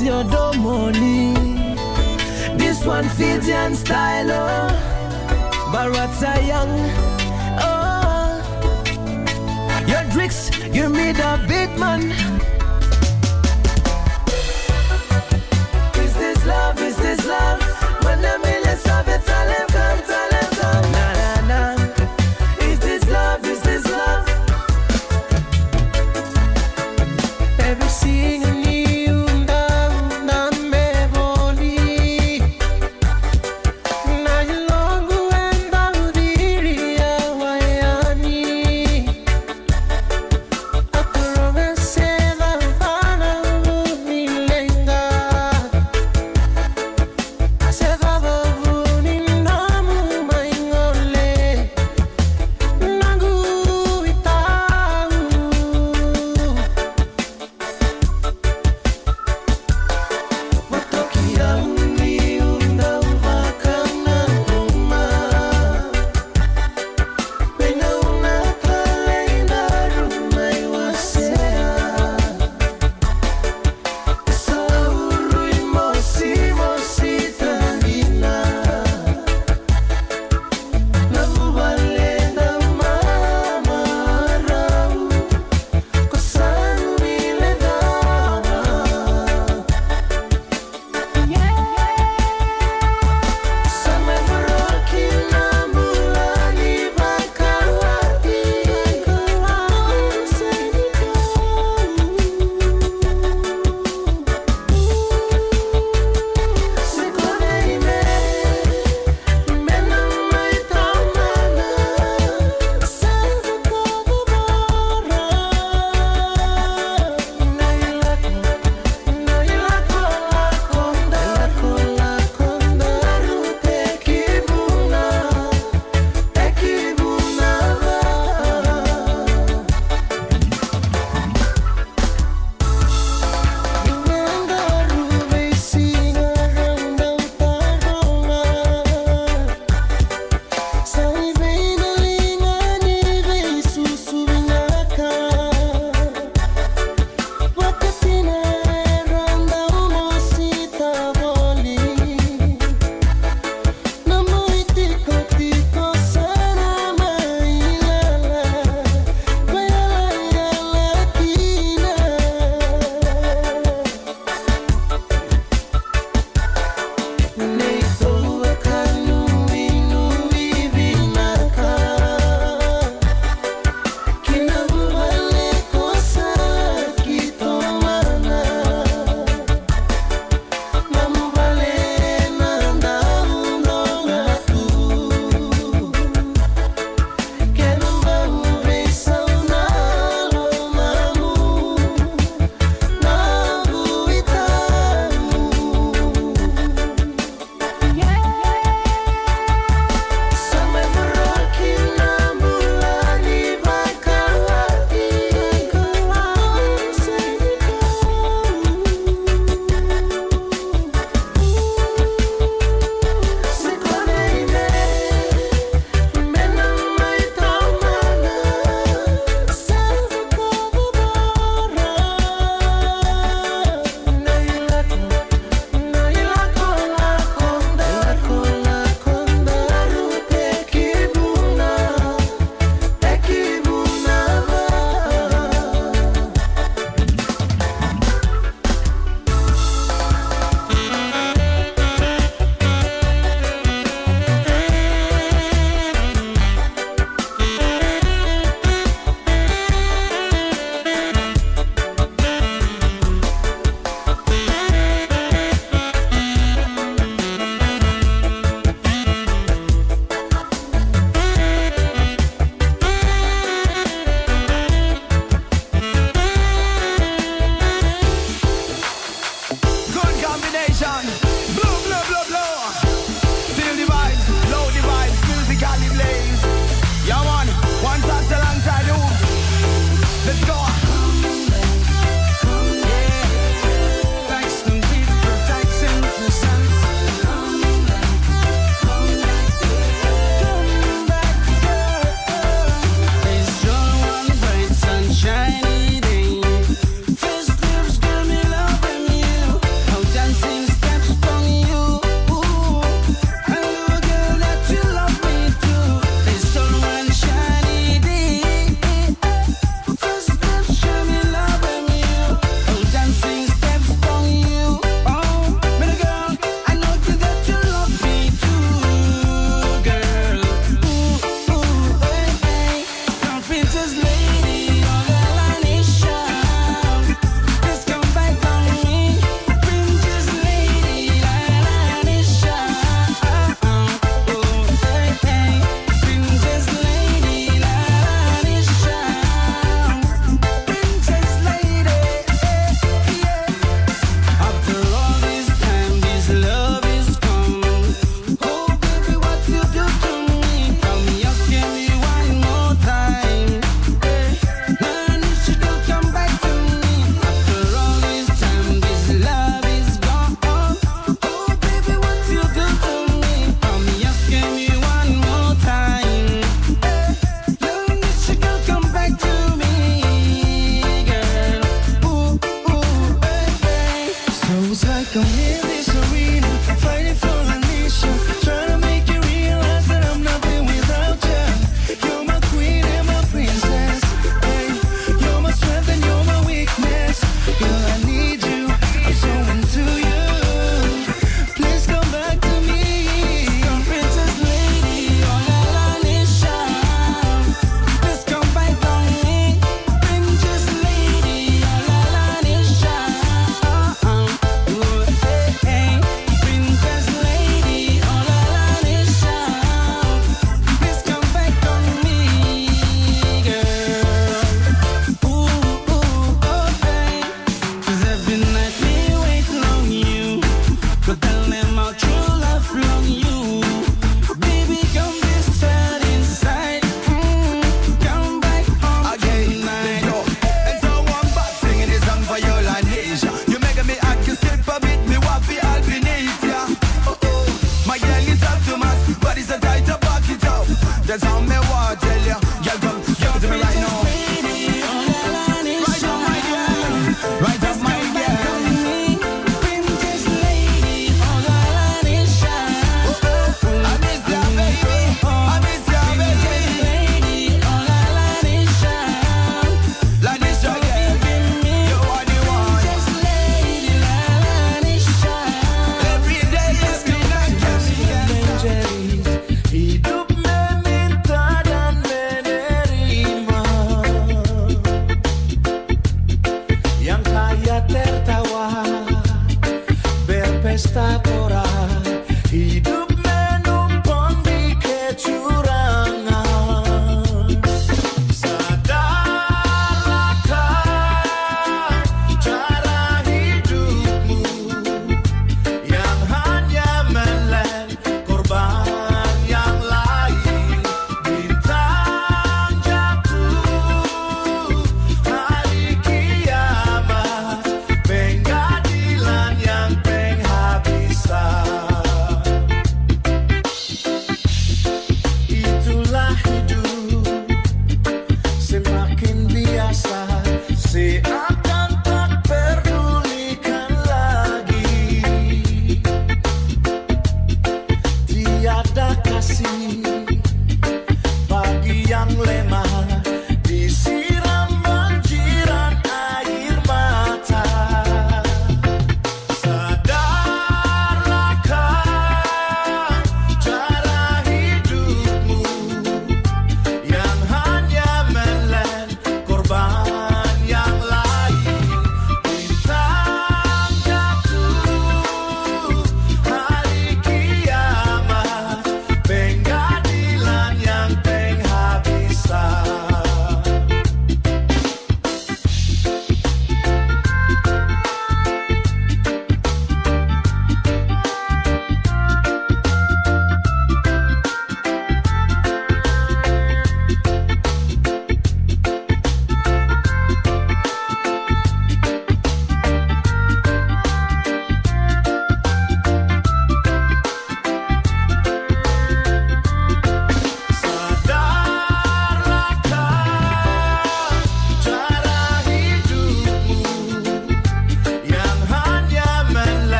Your dough money, This one Fijian style, oh. Barata Young, oh. Your drinks, you meet a big man. Is this love? Is this love?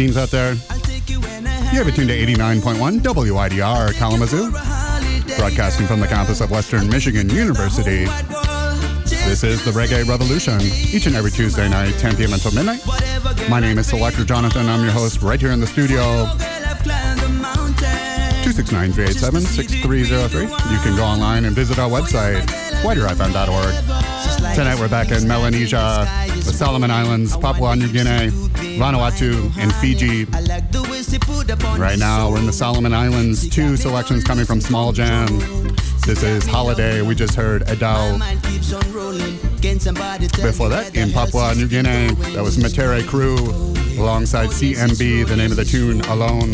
Out there. You have it tuned to 89.1 WIDR Kalamazoo, broadcasting from the campus of Western Michigan University. This is the Reggae Revolution, each and every Tuesday night, 10 p.m. until midnight. My name is Selector Jonathon. I'm your host right here in the studio. 269 387 6303. You can go online and visit our website, widrfm.org. Tonight we're back in Melanesia, the Solomon Islands, Papua New Guinea, Vanuatu, and Fiji. Right now we're in the Solomon Islands. Two selections coming from Small Jam. This is Holiday. We just heard Edau. Before that, in Papua New Guinea, that was Metere Crew alongside CMB, the name of the tune, Alone.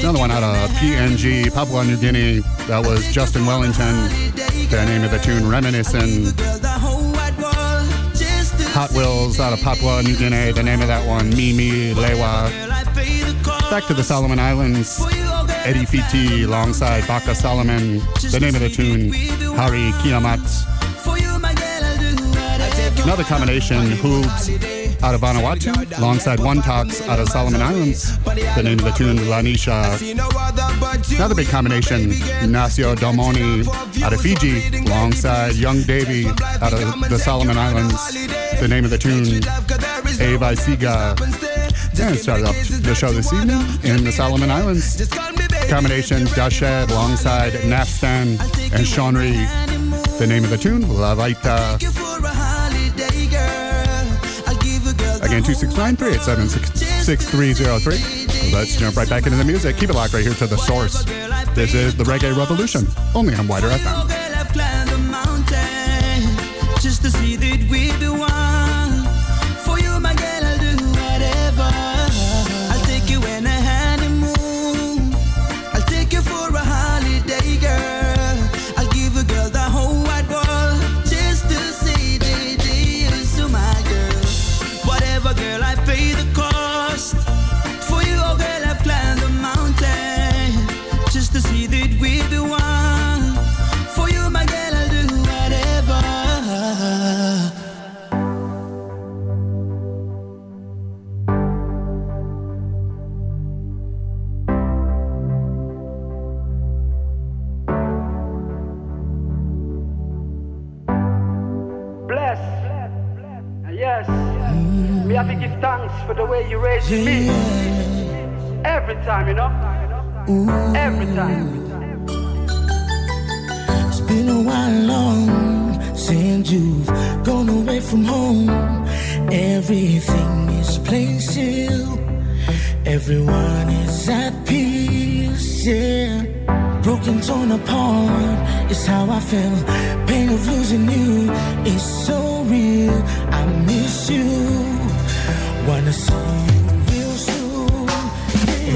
Another one out of PNG, Papua New Guinea, that was Justin Wellington, the name of the tune, Reminiscent. Hotwillz out of Papua New Guinea, the name of that one, Mie Mie Lewa. Back to the Solomon Islands, Eddie Fiti alongside Baka Solomon, the name of the tune, Hari Kiamat. Another combination, Hoobz out of Vanuatu, alongside Onetox out of Solomon Islands, the name of the tune, Lanisha. Another big combination, Nasio Domoni out of Fiji, alongside Young Davie out of the Solomon Islands, the name of the tune, Ava Siga. And started off the show this evening in the Solomon Islands. Combination Da Shed alongside Naffstan and Sean Rii. The name of the tune, La Vaita. Again, 269 387 6303. Let's jump right back into the music. Keep it locked right here to the source. This is the Reggae Revolution, only on WIDR FM. Raised me. Every time, you know. Every time. It's been a while long since you've gone away from home. Everything is plain still. Everyone is at peace, yeah. Broken, torn apart is how I feel. Pain of losing you is so real. I miss you. Wanna see you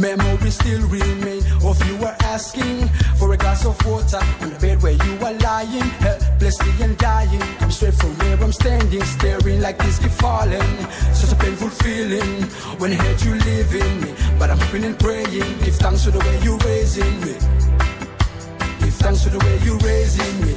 Memories still remain of you were asking for a glass of water on the bed where you were lying, helplessly and dying. I'm straight from where I'm standing, staring like this keep falling. Such a painful feeling when I heard you leaving me. But I'm hoping and praying, give thanks for the way you're raising me. Give thanks for the way you're raising me.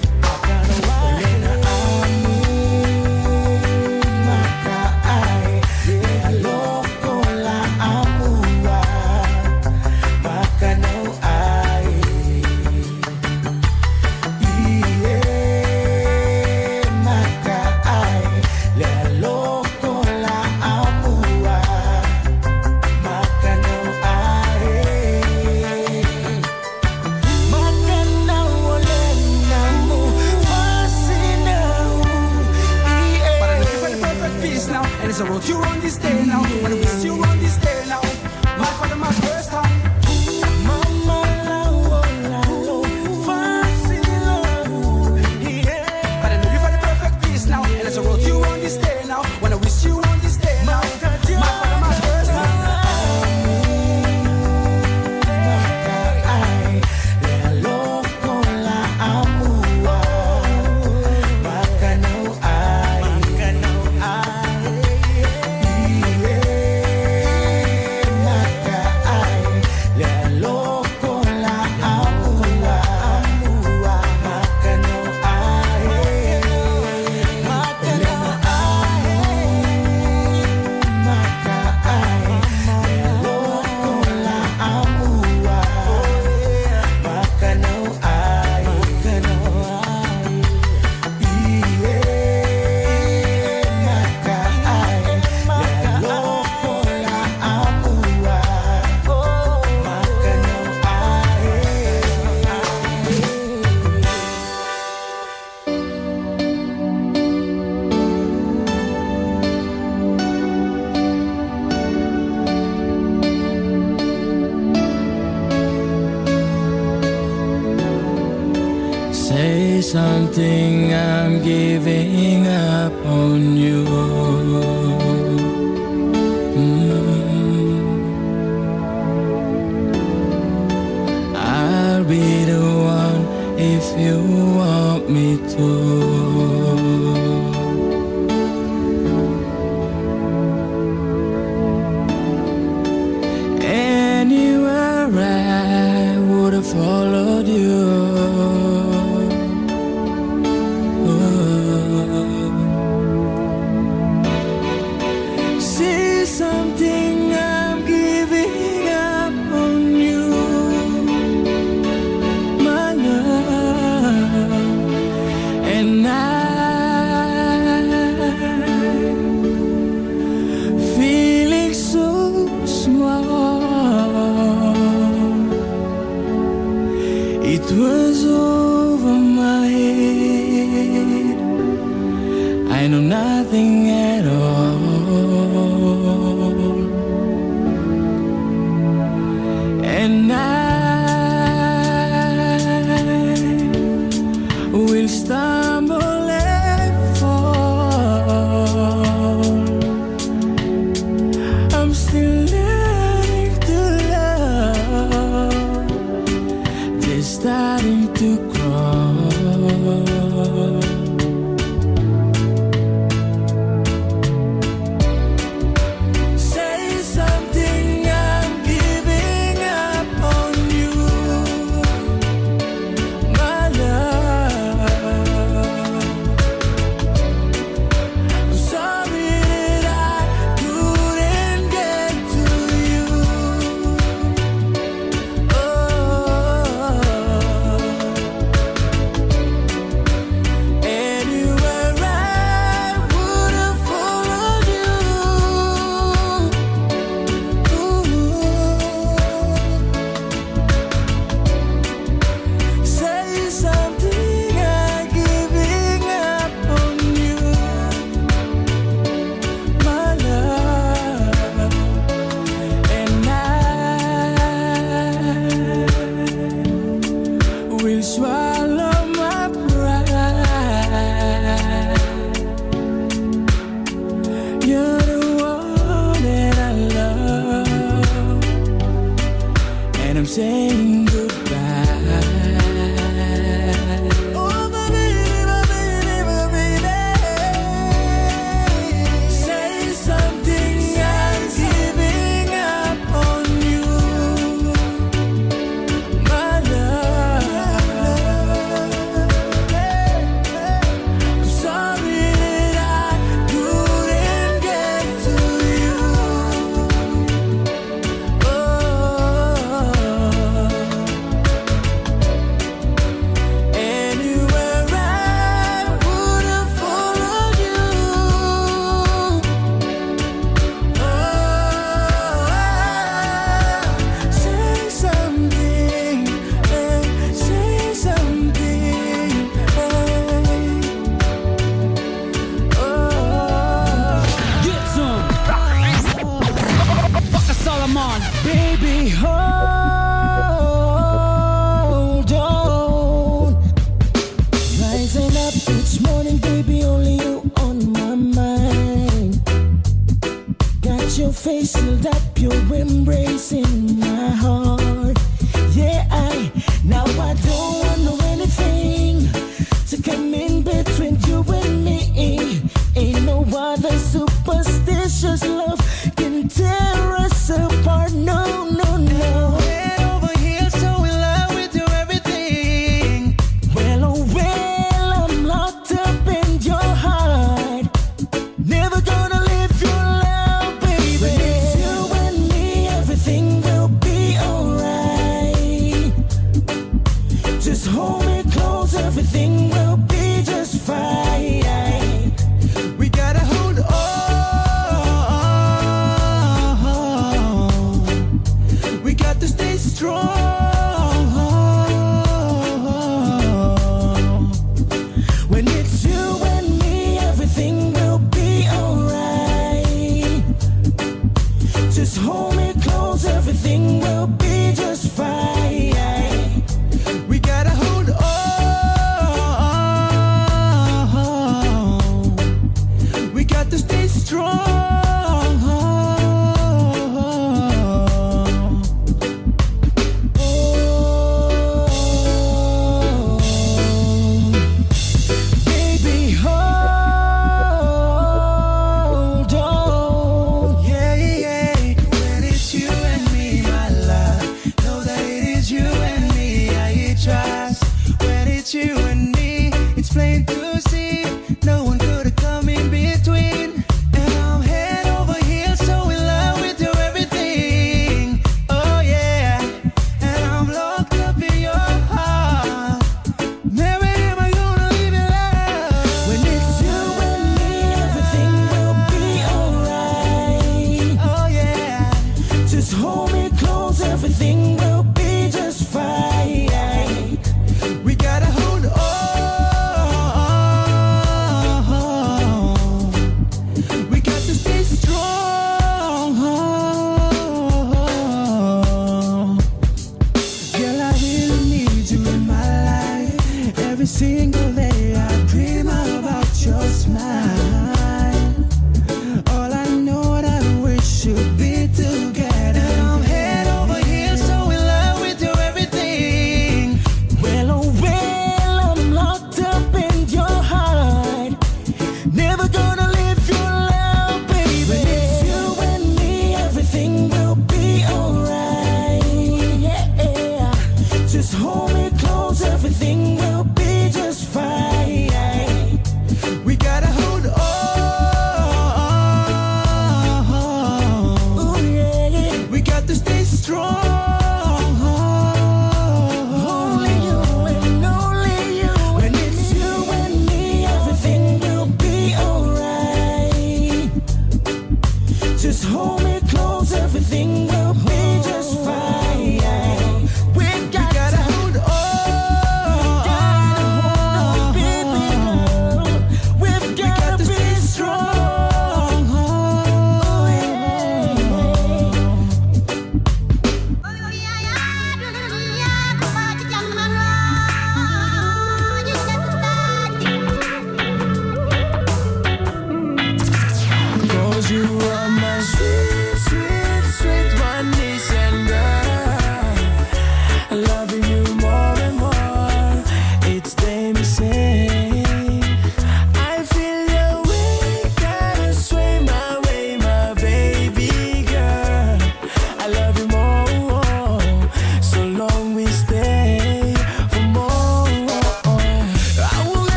Something, I'm giving up on you.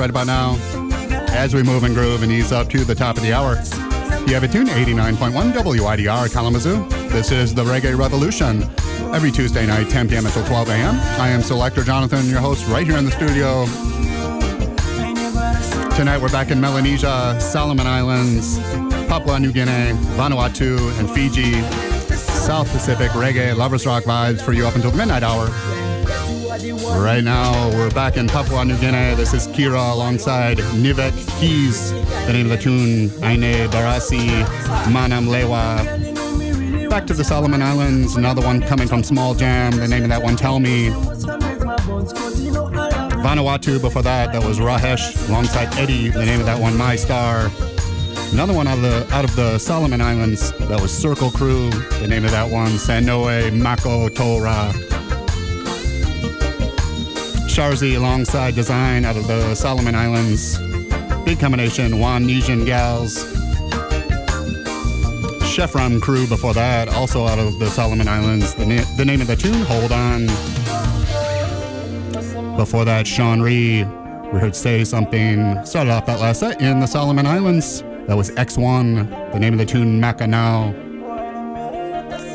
Right about now. As we move and groove and ease up to the top of the hour, you have a tune 89.1 WIDR Kalamazoo. This is the Reggae Revolution. Every Tuesday night, 10 p.m. until 12 a.m. I am Selector Jonathon, your host, right here in the studio. Tonight we're back in Melanesia, Solomon Islands, Papua New Guinea, Vanuatu, and Fiji. South Pacific reggae lovers rock vibes for you up until the midnight hour. Right now, we're back in Papua New Guinea. This is Keara alongside Nivek Keez. The name of the tune, Aine Barasi Manam Lewa. Back to the Solomon Islands, another one coming from Small Jam. The name of that one, Tell Me. Vanuatu before that, that was Rajesh alongside Eddie. The name of that one, My Star. Another one out of the out of the Solomon Islands, that was Circle Crew. The name of that one, Sanoe Mako To Ra. Sharzy alongside Dezine out of the Solomon Islands. Big combination, Wan Nesian Gals. Shefram Crew before that, also out of the Solomon Islands. The, na- the name of the tune, Hold On. Before that, Sean Rii. We heard Say Something. Started off that last set in the Solomon Islands. That was X-One. The name of the tune, Maka Nau.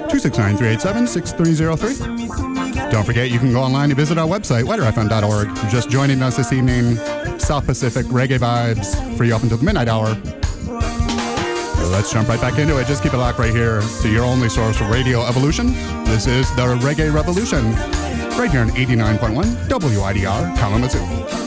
269 387 6303. Don't forget, you can go online and visit our website, widrfm.org. Just joining us this evening. South Pacific reggae vibes for you up until the midnight hour. Let's jump right back into it. Just keep it locked right here to your only source for radio evolution. This is the Reggae Revolution, right here on 89.1 WIDR Kalamazoo.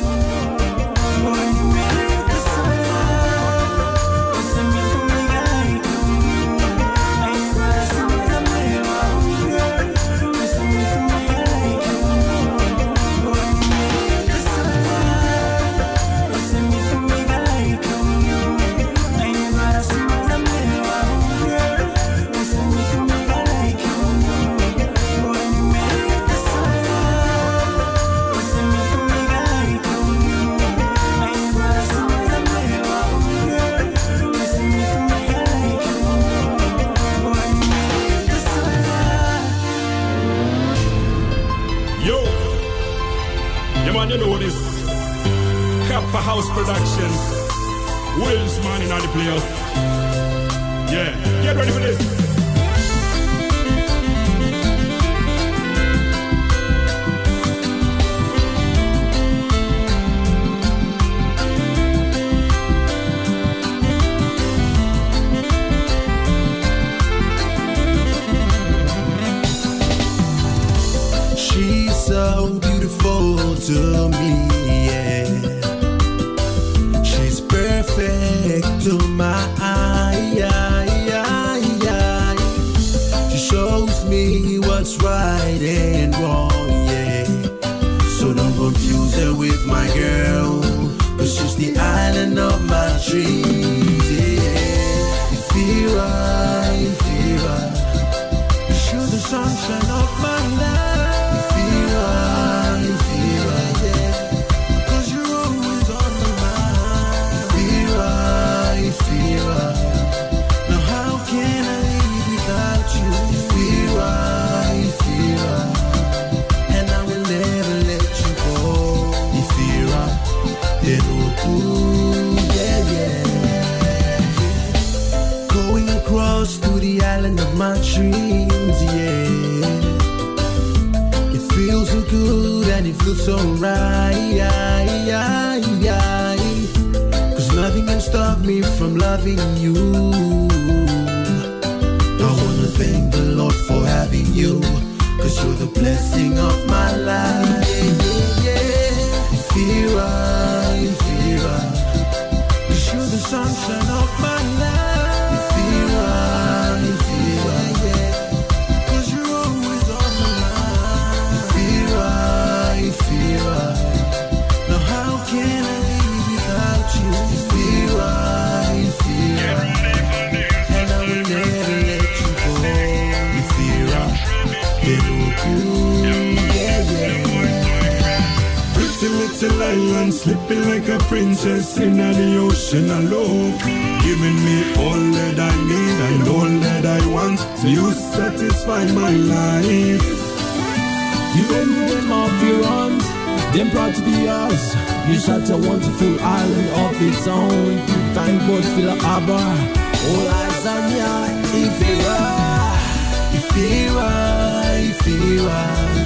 Little island, slipping like a princess in the ocean alone. Giving me all that I need and all that I want. You satisfy my life. You can them off your arms. Proud to yours. You such a wonderful island of its own. Thank God for the harbor. All eyes on ya. If you are, if you are, if you are.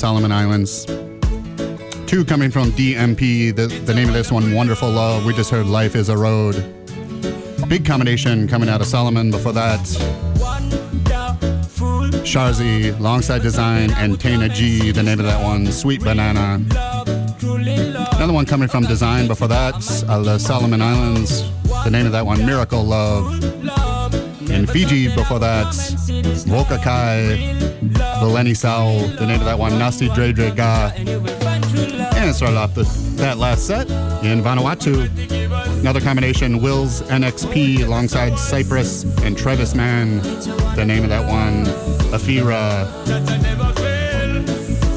Solomon Islands. Two coming from DMP. The, the name of this one, Wonderful Love. We just heard Life is a Road. Big combination coming out of Solomon. Before that, Sharzy, Longside Dezine, and Taina Gee. The name of that one, Sweet Banana. Another one coming from Dezine. Before that, uh, the Solomon Islands. The name of that one, Miracle Love. In Fiji, before that, Voqa Kei, Valenisau. The name of that one, Nasi Dredre Ga. And start off the, that last set in Vanuatu. Another combination, Wilz NPX alongside Saiprezs and Trevis Man. The name of that one, Ifira.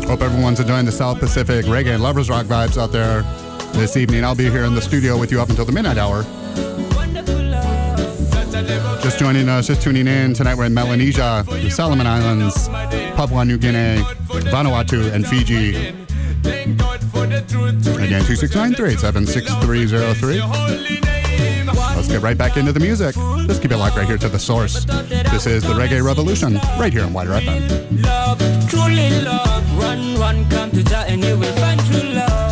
Hope everyone's enjoying the South Pacific reggae and lovers rock vibes out there this evening. I'll be here in the studio with you up until the midnight hour. Just joining us, just tuning in. Tonight we're in Melanesia, the Solomon Islands, Papua New Guinea, Vanuatu, and Fiji. Again, 269-387-6303. Let's get right back into the music. Just keep it locked right here to the source. This is the Reggae Revolution, right here on WIDR FM. Love, truly love. Run, run, come to Jah and you will find true love.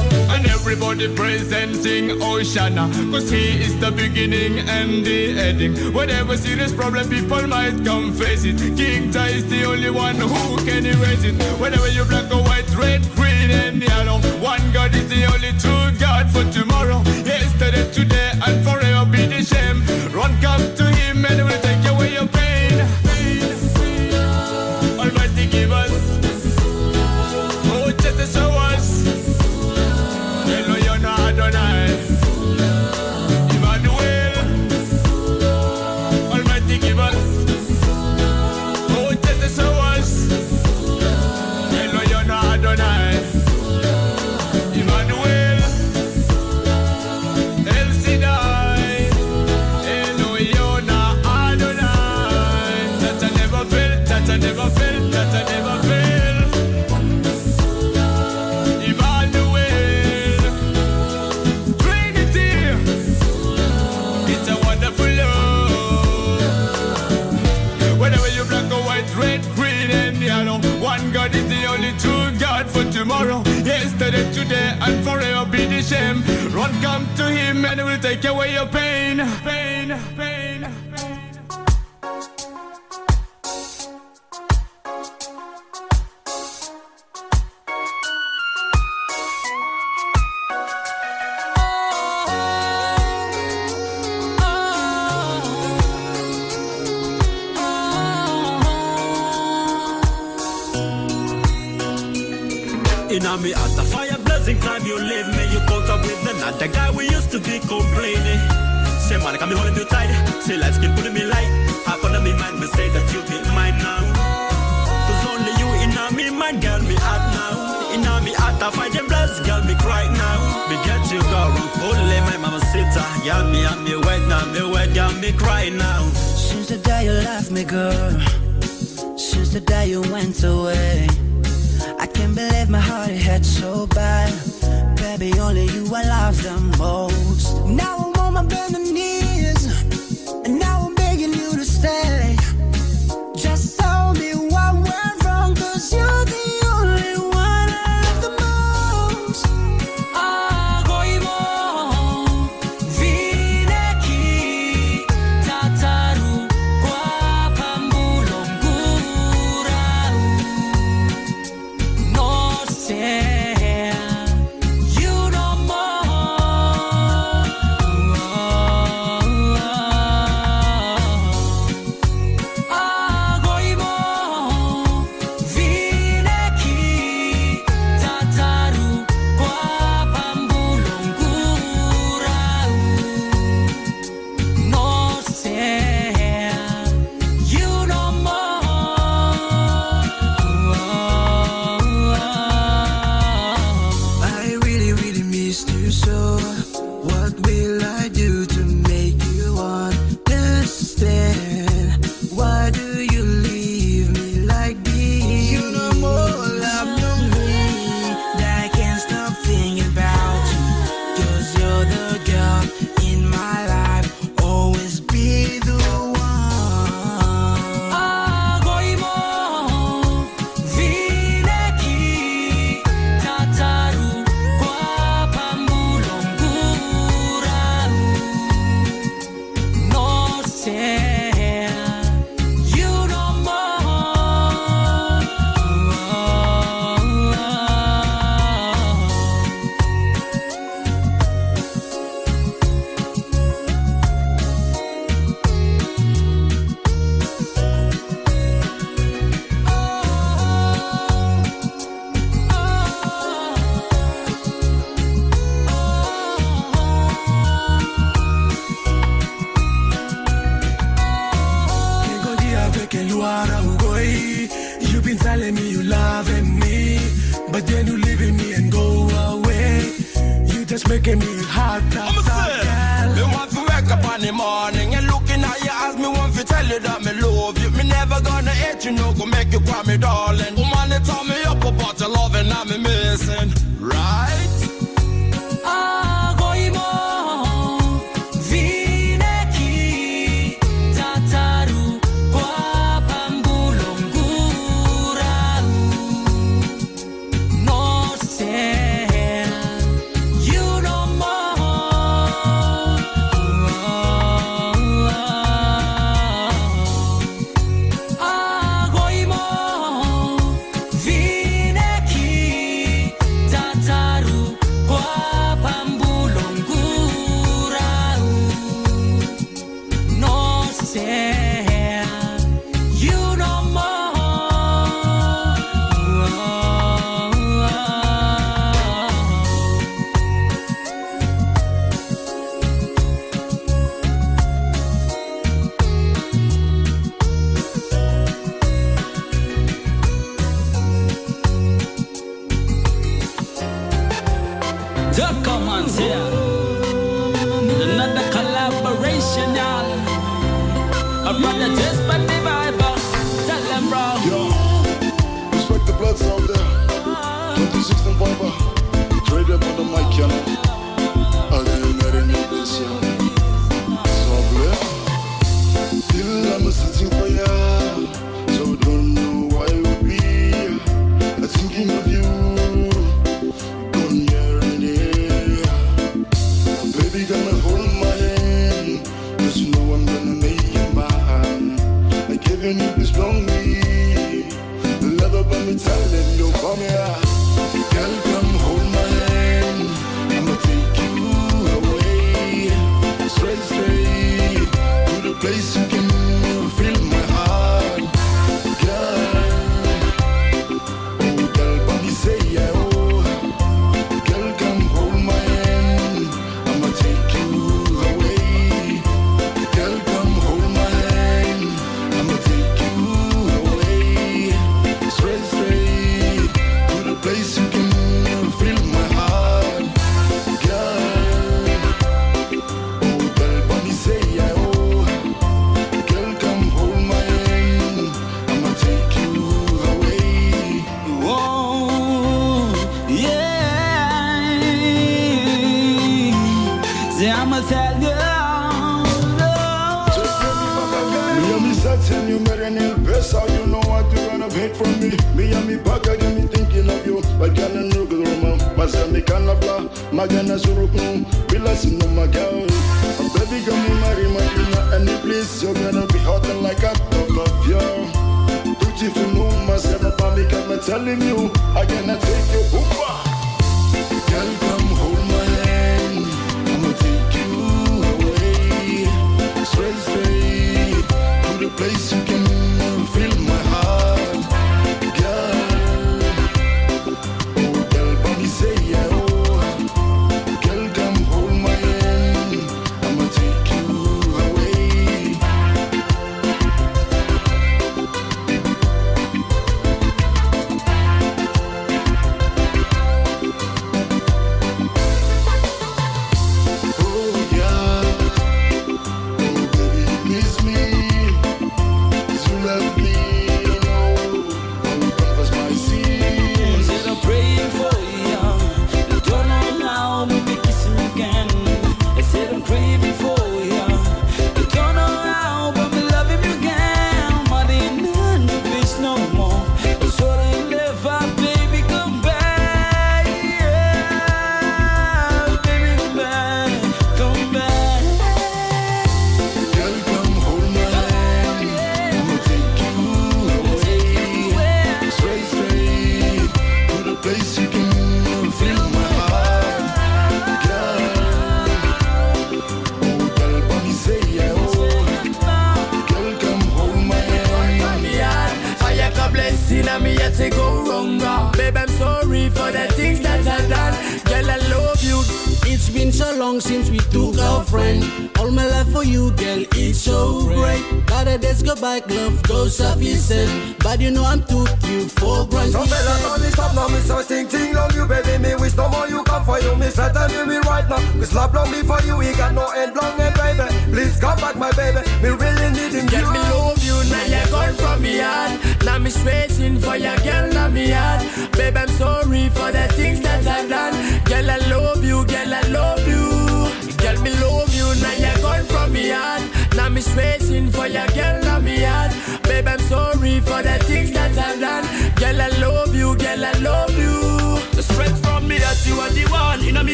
Everybody praise sing Oshana Cause he is the beginning and the ending. Whatever serious problem people might come face it King Jah is the only one who can erase it. Whether you black or white, red, green and yellow One God is the only true God for tomorrow. Yesterday, today and forever Today, and forever be the shame. Run, come to Him, and He will take away your pain, pain, pain.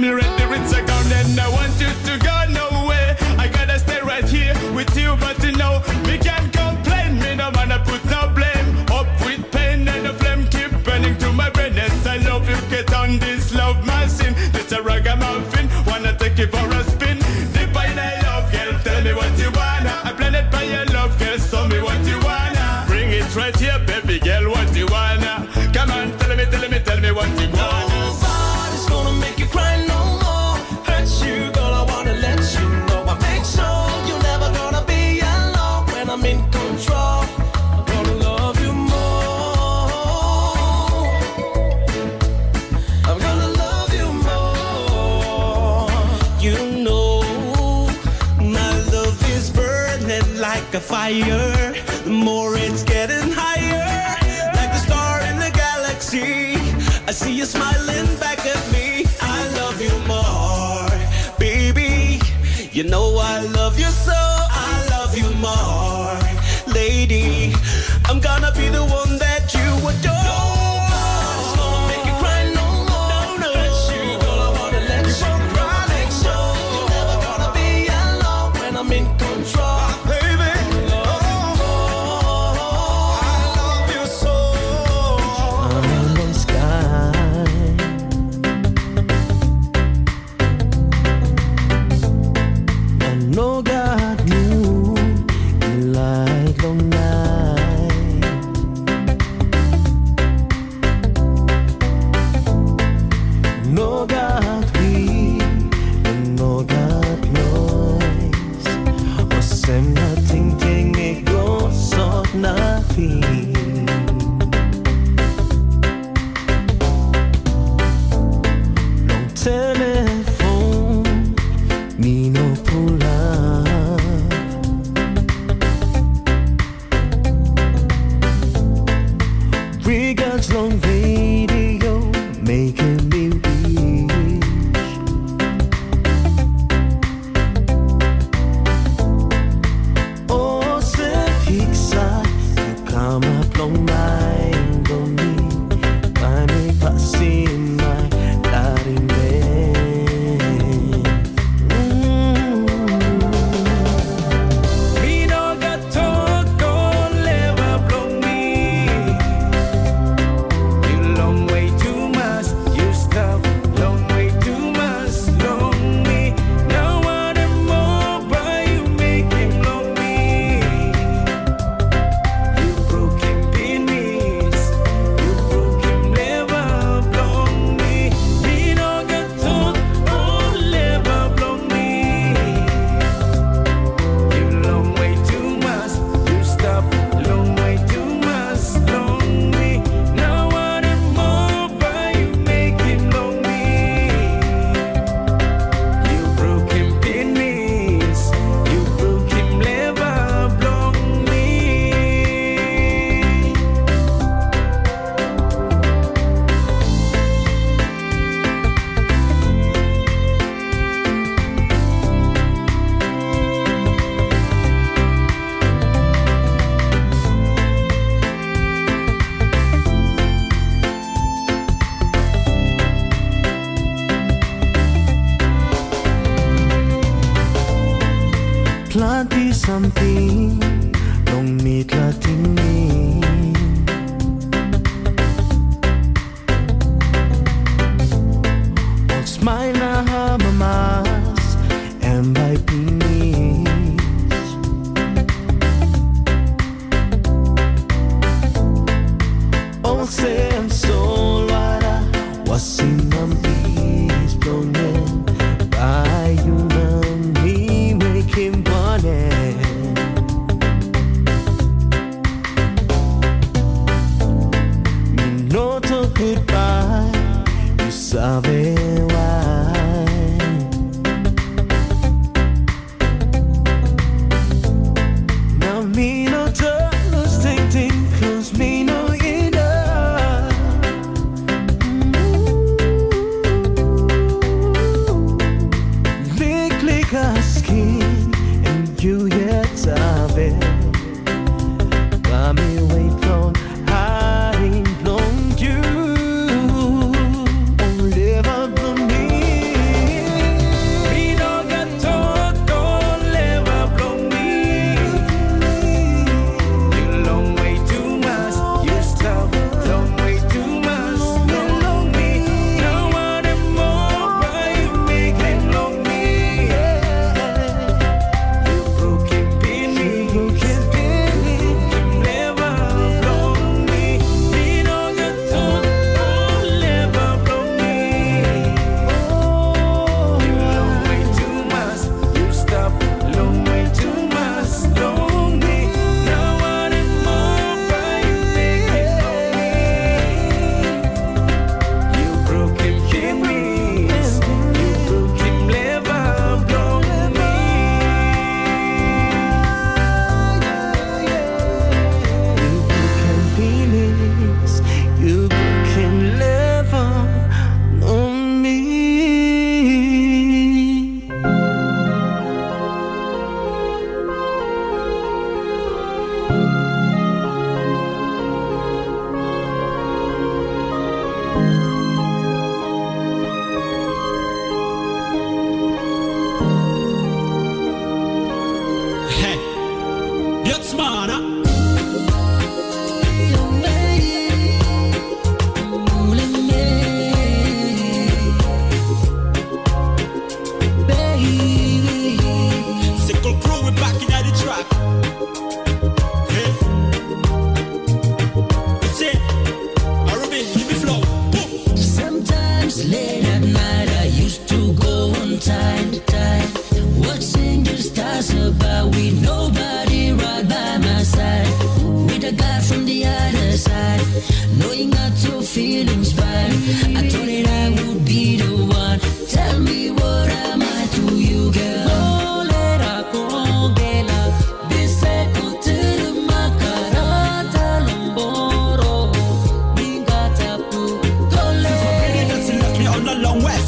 Put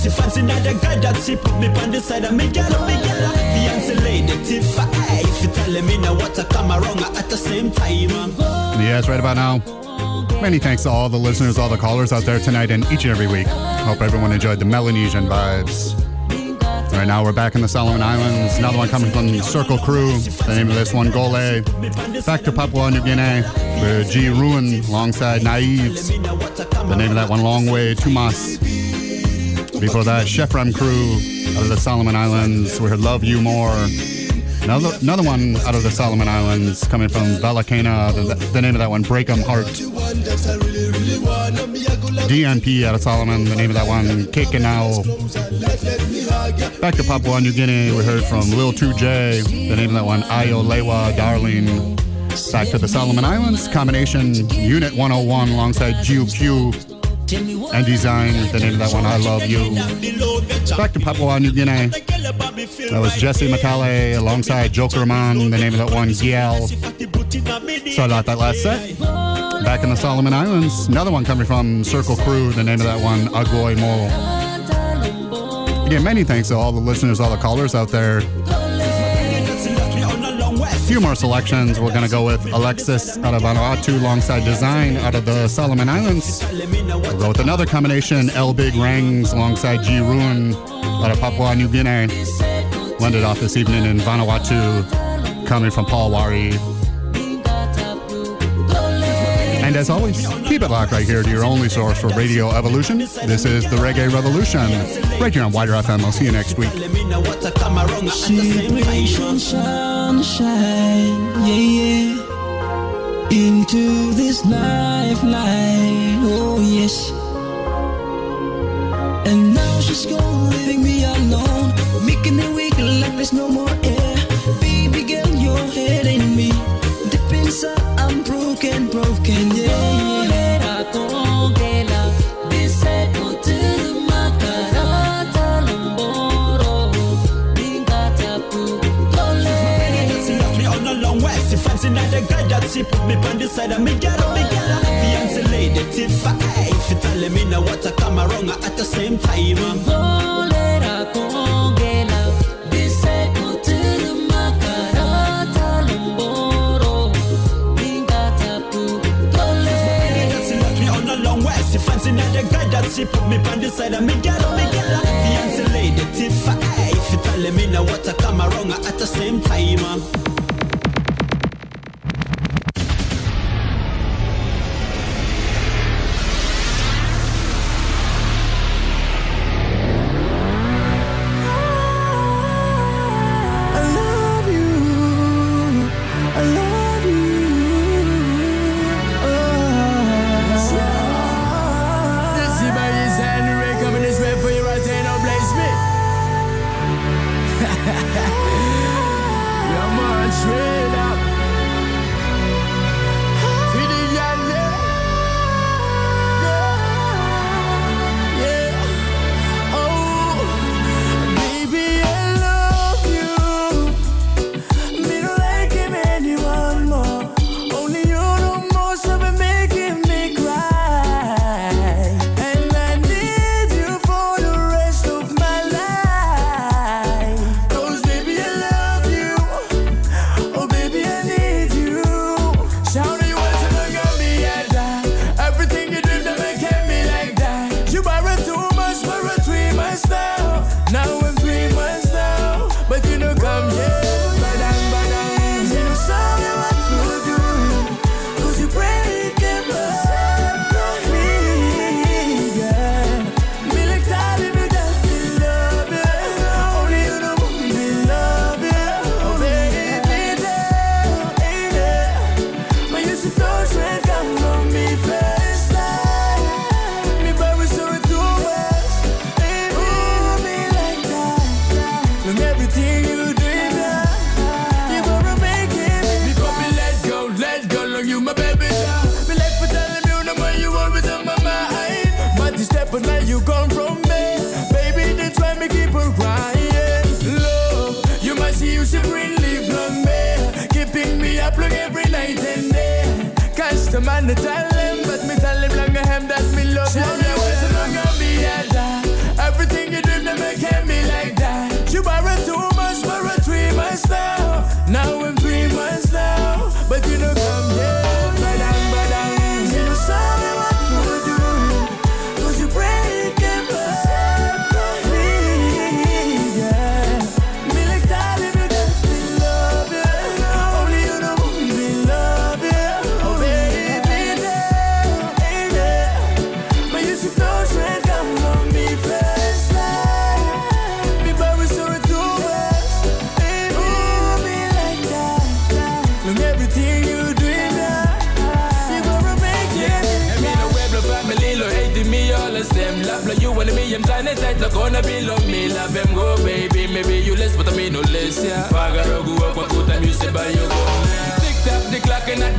If fancy not the guy that she put me on the side of me, girl, me girl. Fiance lady, tip Hey, If you telling me now what I come around at the same time. um. Yes, right about now. Many thanks to all the listeners, all the callers out there tonight and each and every week. Hope everyone enjoyed the Melanesian vibes. Right now, we're back in the Solomon Islands. Another one coming from the Circle Crew. The name of this one, Gole. Back to Papua New Guinea with G Ruin alongside Naives. The name of that one, Long Way, Tumas. Before that, Shefram Crew out of the Solomon Islands. We heard Love You More. Another, another one out of the Solomon Islands coming from Valakena. The, the name of that one, Break 'em Heart. DMP out of Solomon. The name of that one, Kekenao. Back to Papua New Guinea, we heard from Lil 2J. The name of that one, Ayo Lewa Darling. Back to the Solomon Islands, combination Unit 101 alongside GQ and Dezine. The name of that one, I Love You. Back to Papua New Guinea. That was Jessie Matale alongside Joker Mahn. The name of that one, Gial. Started out that last set. Back in the Solomon Islands, another one coming from Circle Crew. The name of that one, Agoi Mo. Again, many thanks to all the listeners, all the callers out there. A few more selections. We're going to go with Alexis out of Vanuatu alongside Dezine out of the Solomon Islands. We'll go with another combination, L Big Rangs alongside G Ruin out of Papua New Guinea. Blended off this evening in Vanuatu, coming from Paul Wari. And as always, keep it locked right here to your only source for Radio Evolution. This is the Reggae Revolution, right here on WIDR FM. I'll see you next week sunshine, yeah, yeah. Into this lifeline, oh yes. And now she's gone, leaving me alone, making me weak like there's no more air. Baby girl, you're hitting me. Deep inside, I'm broken, broken, yeah. the guy that she put me on the side of me get up, me get up. Fiancé lady, tip for eight. She telling me now what I come wrong at the same time. She left me. She fancy guy that she put me on the side of me girl, me get. Fiancé lady, tip for. She telling me now what I come wrong at the same time.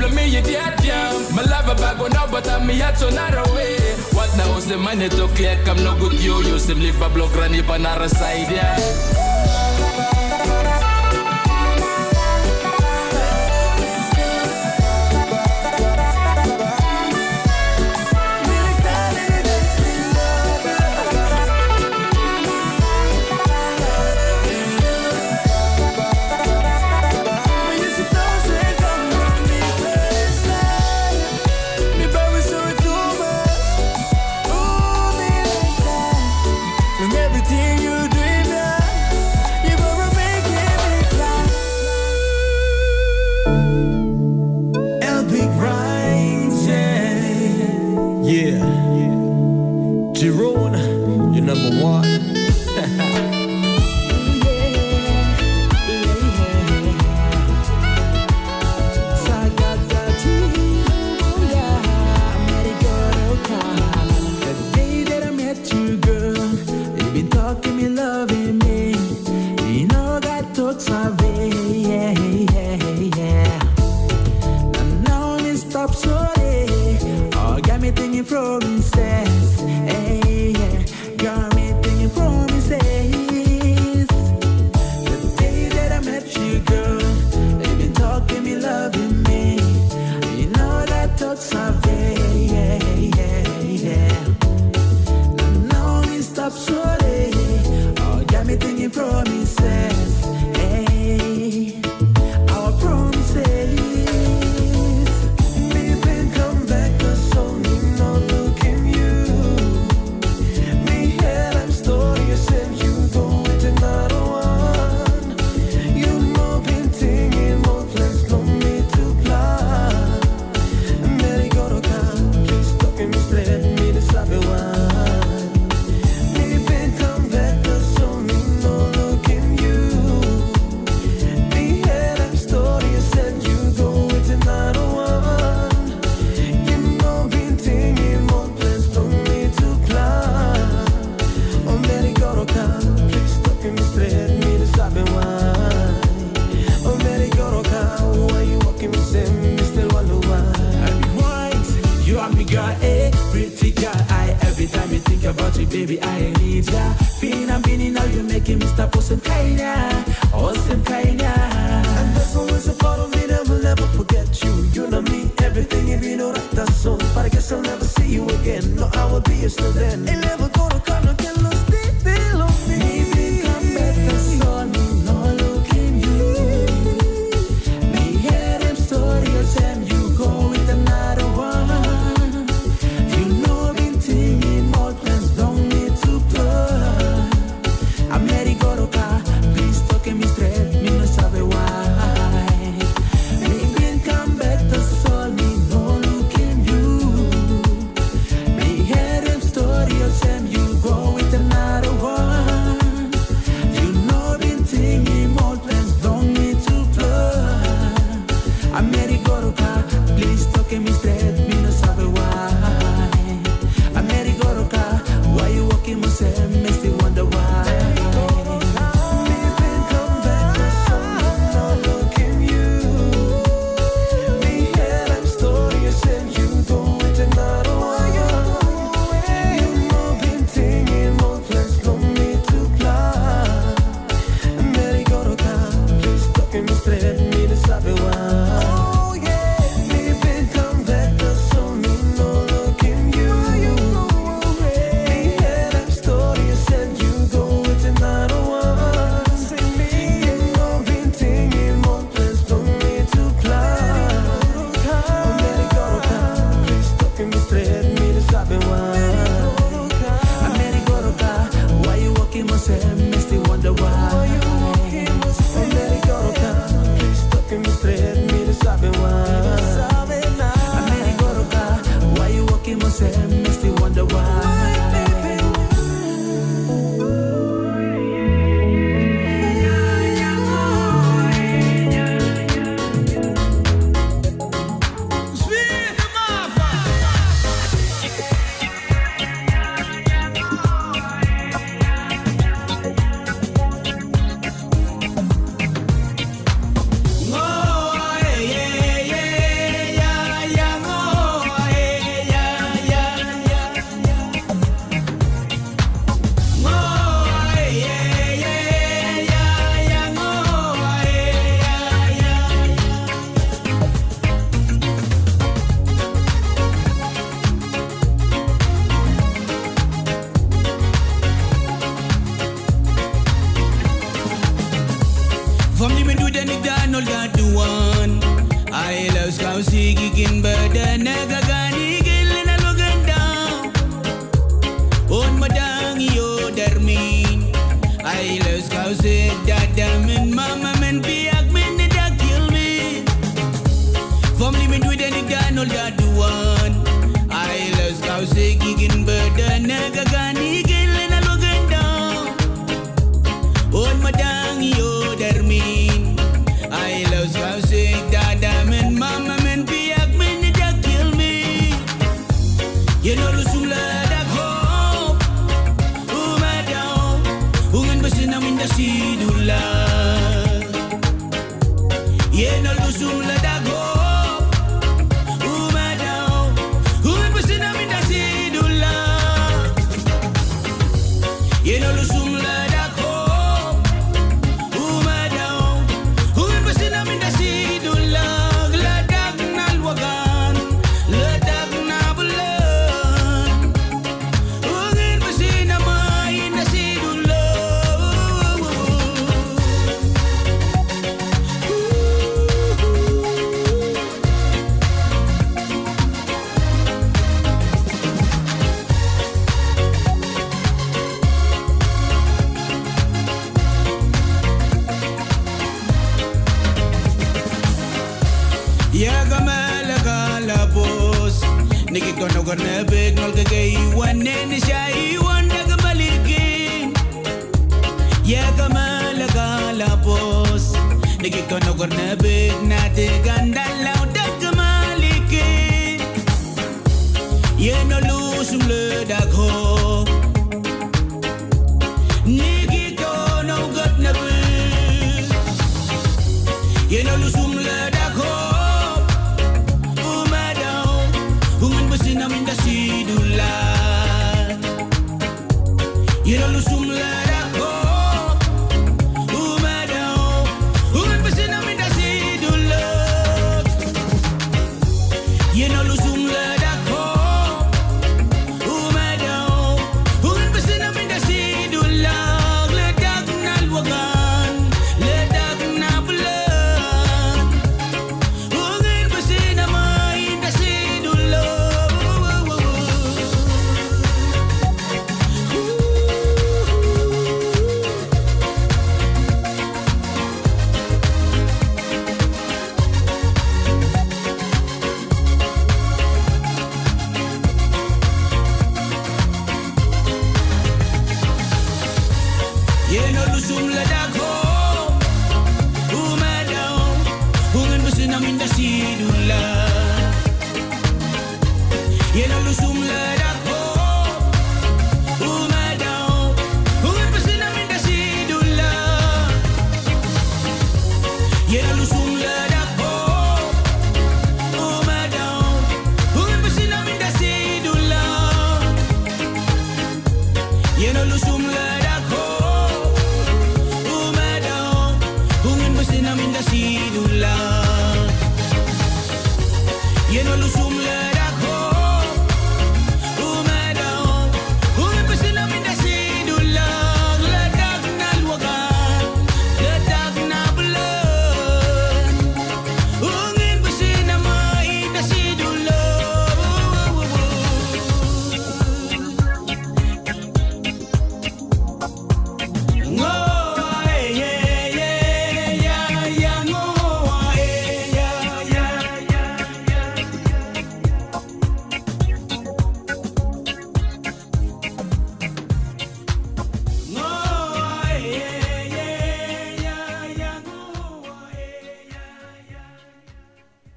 Blow me you dead jam. My love a bag one but I'm me at so narrow way. What now is the money to clear? Come no good you, use them live a block, run it on our side, yeah.